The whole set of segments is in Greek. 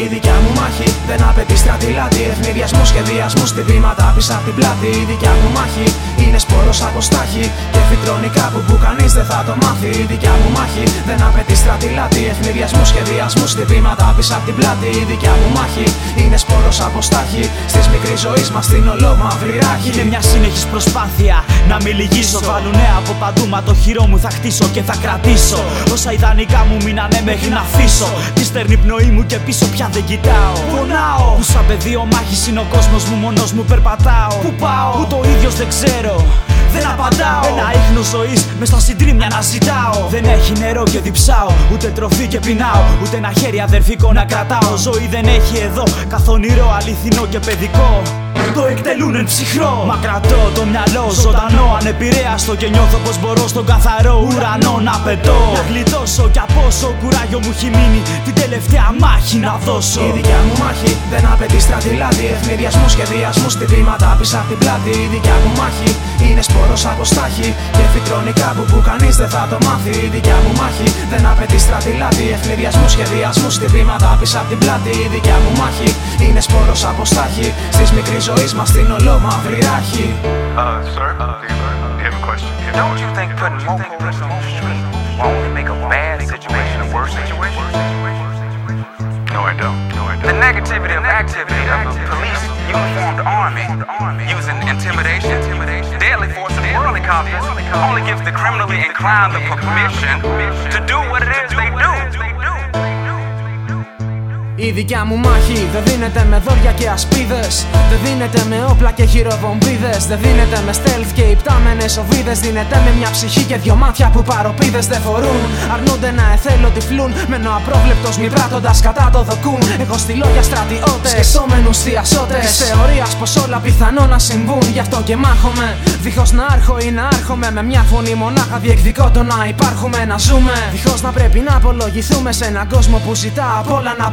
Η δικιά μου μάχη δεν απαιτεί στρατηλάτη. Ευνηδιασμού, σχεδιασμού, στυπήματα πίσω από την πλάτη. Η δικιά μου μάχη είναι σπόρος από στάχη. Και φυτρώνει κάπου που κανείς δεν θα το μάθει. Η δικιά μου μάχη δεν απαιτεί στρατηλάτη. Ευνηδιασμού, σχεδιασμού, στυπήματα πίσω από την πλάτη. Η δικιά μου μάχη είναι σπόρος από στάχη. Στις μικρή ζωή μας την ολόμαυρη ράχη. Είναι μια συνεχής προσπάθεια να μην λυγίσω. Βάλουνε από παντού, μα το χειρό μου θα χτίσω και θα κρατήσω. Όσα ιδανικά μου μείνανε μέχρι να αφήσω. Τη στερνή πνοή μου και πίσω πια δεν κοιτάω. Πονάω που σαν πεδίο μάχης είναι ο κόσμος μου, μόνος μου περπατάω. Πού πάω, που το ίδιος δεν ξέρω. Δεν απαντάω. Ένα ίχνος ζωής μες στα συντρίμια να ζητάω. Δεν έχει νερό και διψάω. Ούτε τροφή και πεινάω. Ούτε ένα χέρι αδερφικό να κρατάω. Ζωή δεν έχει εδώ. Καθ' όνειρο αληθινό και παιδικό το εκτελούν εν ψυχρό. Μα κρατώ το μυαλό ζωντανό, ανεπηρέαστο και νιώθω πως μπορώ στον καθαρό ουρανό να πετώ. Να γλιτώσω κι από όσο κουράγιο μου έχει μείνει την τελευταία μάχη να δώσω. Η δικιά μου μάχη δεν απαιτεί στρατηλάτη. Ευνηδιασμούς, σχεδιασμού, στυπήματα πίσω από την πλάτη. Η δικιά μου μάχη είναι σπόρος από στάχη. Και φυτρώνει κάπου που κανείς δεν θα το μάθει. Η δικιά μου μάχη δεν απαιτεί στρατηλάτη. Ευνηδιασμού, σχεδιασμού, στυπήματα πίσω από την πλάτη. Η δικιά μου μάχη είναι σπόρος από στάχη. Στη μικρή ζωής ζωής μας στην ολόμαυρη ράχη Uh, sir, uh, do you have a question? Don't you think putting more police on the street will only make a bad situation a worse situation? No, I don't. No, I The don't. negativity of activity of a police uniformed army using intimidation, intimidation, deadly force, and worldly confidence only gives the criminally inclined the permission to do what δικιά μου μάχη δεν δίνεται με δόρια και ασπίδες. Δεν δίνεται με όπλα και χειροβομβίδες. Δεν δίνεται με stealth και υπτάμενες οβίδες. Δίνεται με μια ψυχή και δυο μάτια που παροπίδες δεν φορούν. Αρνούνται να εθέλω τυφλούν. Μένω απρόβλεπτος μη πράττοντας κατά το δοκούν. Εγώ στείλω για στρατιώτες. Σκεφτόμενους θειασότες. Της θεωρίας πως όλα πιθανό να συμβούν. Γι' αυτό και μάχομαι. Δίχως να άρχω ή να άρχομαι. Με μια φωνή μονάχα διεκδικώ το να υπάρχουμε, να ζούμε. Δίχως να πρέπει να απολογηθούμε σε έναν κόσμο που ζητά απ' όλα να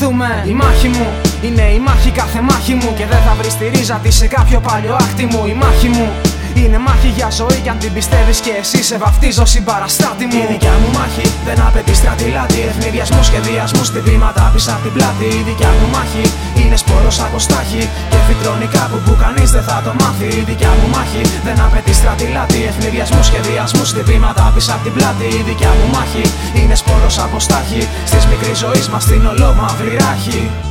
παρετηθούμε. Η μάχη μου είναι η μάχη κάθε μάχη μου. Και δεν θα βρει τη ρίζα της σε κάποιο παλιό άκτη μου. Η μάχη μου είναι μάχη για ζωή κι αν την πιστεύεις και εσύ σε βαφτίζω συμπαραστάτη μου. Η δικιά μου μάχη δεν απαιτεί στρατηλάτη. Ευνηδιασμούς, σχεδιασμού, στυπήματα πίσω από την πλάτη. Η δικιά μου μάχη είναι σπόρο από στάχη. Και φυτρώνει κάπου που κανείς δεν θα το μάθει. Η δικιά μου μάχη δεν απαιτεί στρατηλάτη. Ευνηδιασμούς, σχεδιασμού, στυπήματα πίσω από την πλάτη. Η δικιά μου μάχη είναι σπόρο από στάχη. Στις μικρής ζωής μας την ολόμαυρη ράχη.